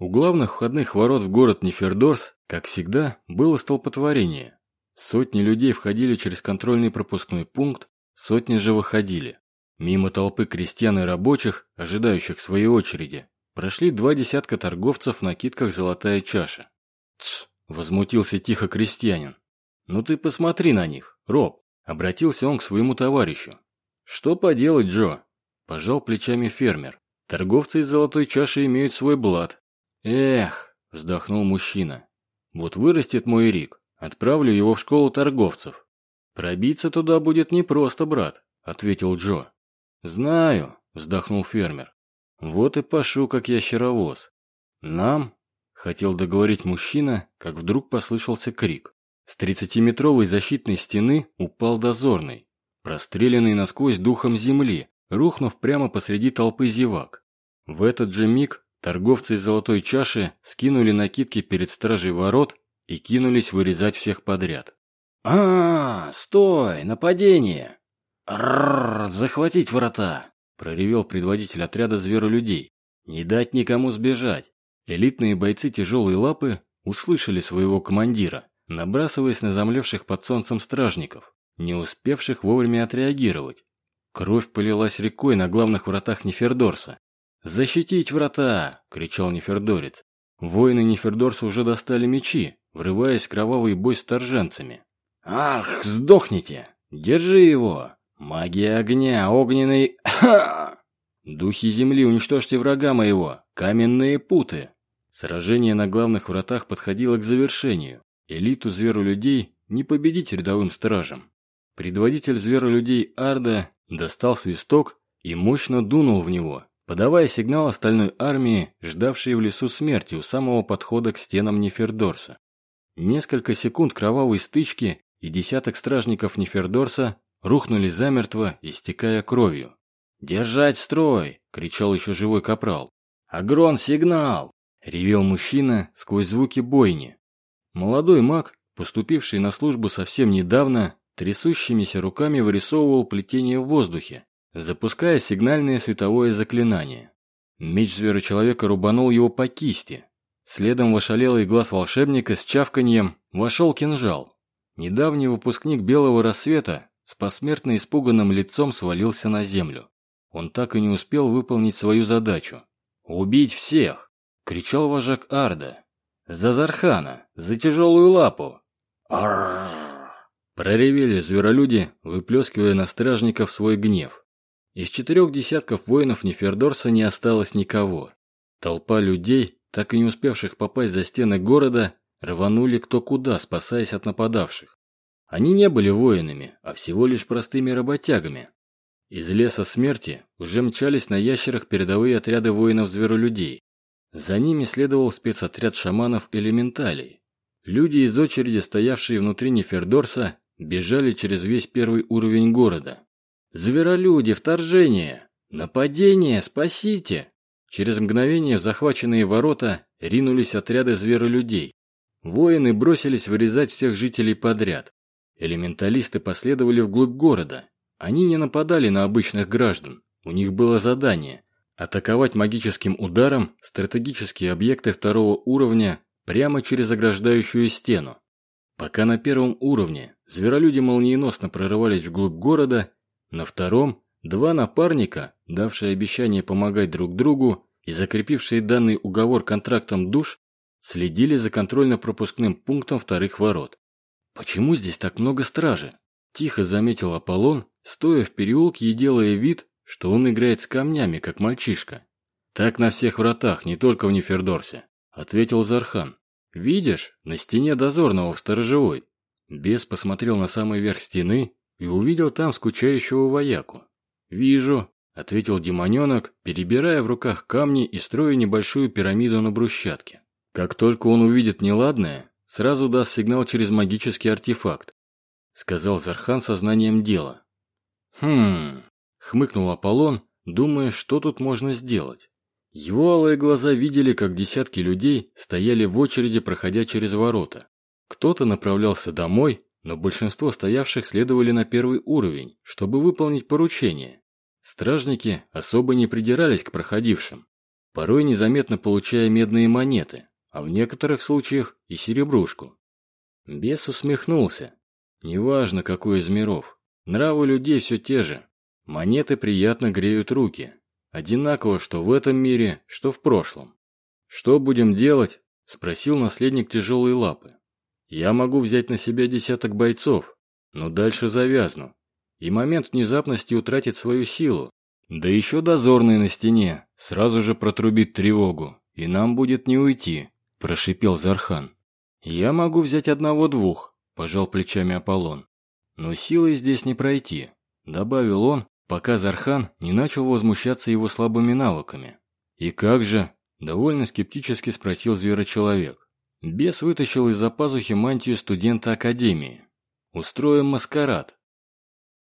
У главных входных ворот в город Нефердорс, как всегда, было столпотворение. Сотни людей входили через контрольный пропускной пункт, сотни же выходили. Мимо толпы крестьян и рабочих, ожидающих своей очереди, прошли два десятка торговцев в накидках «Золотая чаша». «Тсс!» – возмутился тихо крестьянин. «Ну ты посмотри на них, Роб!» – обратился он к своему товарищу. «Что поделать, Джо?» – пожал плечами фермер. «Торговцы из «Золотой чаши» имеют свой блат, «Эх», – вздохнул мужчина, – «вот вырастет мой Рик, отправлю его в школу торговцев». «Пробиться туда будет непросто, брат», – ответил Джо. «Знаю», – вздохнул фермер. «Вот и пошу, как ящеровоз». «Нам?» – хотел договорить мужчина, как вдруг послышался крик. С тридцатиметровой защитной стены упал дозорный, простреленный насквозь духом земли, рухнув прямо посреди толпы зевак. В этот же миг Торговцы из золотой чаши скинули накидки перед стражей ворот и кинулись вырезать всех подряд. а, -а, -а стой! Нападение!» «Рррр! Захватить врата!» – проревел предводитель отряда зверолюдей. «Не дать никому сбежать!» Элитные бойцы тяжелой лапы услышали своего командира, набрасываясь на замлевших под солнцем стражников, не успевших вовремя отреагировать. Кровь полилась рекой на главных вратах Нефердорса, «Защитить врата!» – кричал Нефердорец. Воины Нефердорса уже достали мечи, врываясь в кровавый бой с торженцами. «Ах, сдохните! Держи его! Магия огня, огненный... Ха!» «Духи земли, уничтожьте врага моего! Каменные путы!» Сражение на главных вратах подходило к завершению. Элиту зверолюдей не победить рядовым стражам. Предводитель зверолюдей Арда достал свисток и мощно дунул в него, подавая сигнал остальной армии, ждавшей в лесу смерти у самого подхода к стенам Нефердорса. Несколько секунд кровавой стычки, и десяток стражников Нефердорса рухнули замертво, истекая кровью. «Держать строй!» — кричал еще живой капрал. «Агрон, сигнал!» — ревел мужчина сквозь звуки бойни. Молодой маг, поступивший на службу совсем недавно, трясущимися руками вырисовывал плетение в воздухе, запуская сигнальное световое заклинание. Меч зверочеловека рубанул его по кисти. Следом в ошалелый глаз волшебника с чавканьем вошел кинжал. Недавний выпускник Белого Рассвета с посмертно испуганным лицом свалился на землю. Он так и не успел выполнить свою задачу. «Убить всех!» — кричал вожак Арда. «За Зархана! За тяжелую лапу!» «Аррррр!» Проревели зверолюди, выплескивая на стражников свой гнев. Из четырех десятков воинов Нефердорса не осталось никого. Толпа людей, так и не успевших попасть за стены города, рванули кто куда, спасаясь от нападавших. Они не были воинами, а всего лишь простыми работягами. Из леса смерти уже мчались на ящерах передовые отряды воинов-зверолюдей. За ними следовал спецотряд шаманов-элементалей. Люди из очереди, стоявшие внутри Нефердорса, бежали через весь первый уровень города. Зверолюди, вторжение! Нападение, спасите!» Через мгновение в захваченные ворота ринулись отряды зверолюдей. Воины бросились вырезать всех жителей подряд. Элементалисты последовали вглубь города. Они не нападали на обычных граждан. У них было задание – атаковать магическим ударом стратегические объекты второго уровня прямо через ограждающую стену. Пока на первом уровне зверолюди молниеносно прорывались вглубь города, на втором два напарника, давшие обещание помогать друг другу и закрепившие данный уговор контрактом душ, следили за контрольно-пропускным пунктом вторых ворот. «Почему здесь так много стражи?» – тихо заметил Аполлон, стоя в переулке и делая вид, что он играет с камнями, как мальчишка. «Так на всех вратах, не только в Нефердорсе», – ответил Зархан. «Видишь, на стене дозорного в сторожевой». Бес посмотрел на самый верх стены и увидел там скучающего вояку. «Вижу», — ответил демоненок, перебирая в руках камни и строя небольшую пирамиду на брусчатке. «Как только он увидит неладное, сразу даст сигнал через магический артефакт», — сказал Зархан сознанием дела. «Хм...» — хмыкнул Аполлон, думая, что тут можно сделать. Его алые глаза видели, как десятки людей стояли в очереди, проходя через ворота. Кто-то направлялся домой, но большинство стоявших следовали на первый уровень, чтобы выполнить поручение. Стражники особо не придирались к проходившим. порой незаметно получая медные монеты, а в некоторых случаях и серебрушку. Бес усмехнулся. Неважно, какой из миров. Нравы людей все те же. Монеты приятно греют руки. Одинаково, что в этом мире, что в прошлом. «Что будем делать?» – спросил наследник тяжелой лапы. «Я могу взять на себя десяток бойцов, но дальше завязну. И момент внезапности утратит свою силу. Да еще дозорный на стене сразу же протрубит тревогу, и нам будет не уйти», – прошипел Зархан. «Я могу взять одного-двух», – пожал плечами Аполлон. «Но силой здесь не пройти», – добавил он, пока Зархан не начал возмущаться его слабыми навыками. «И как же?» – довольно скептически спросил зверочеловек. Бес вытащил из-за пазухи мантию студента Академии. «Устроим маскарад.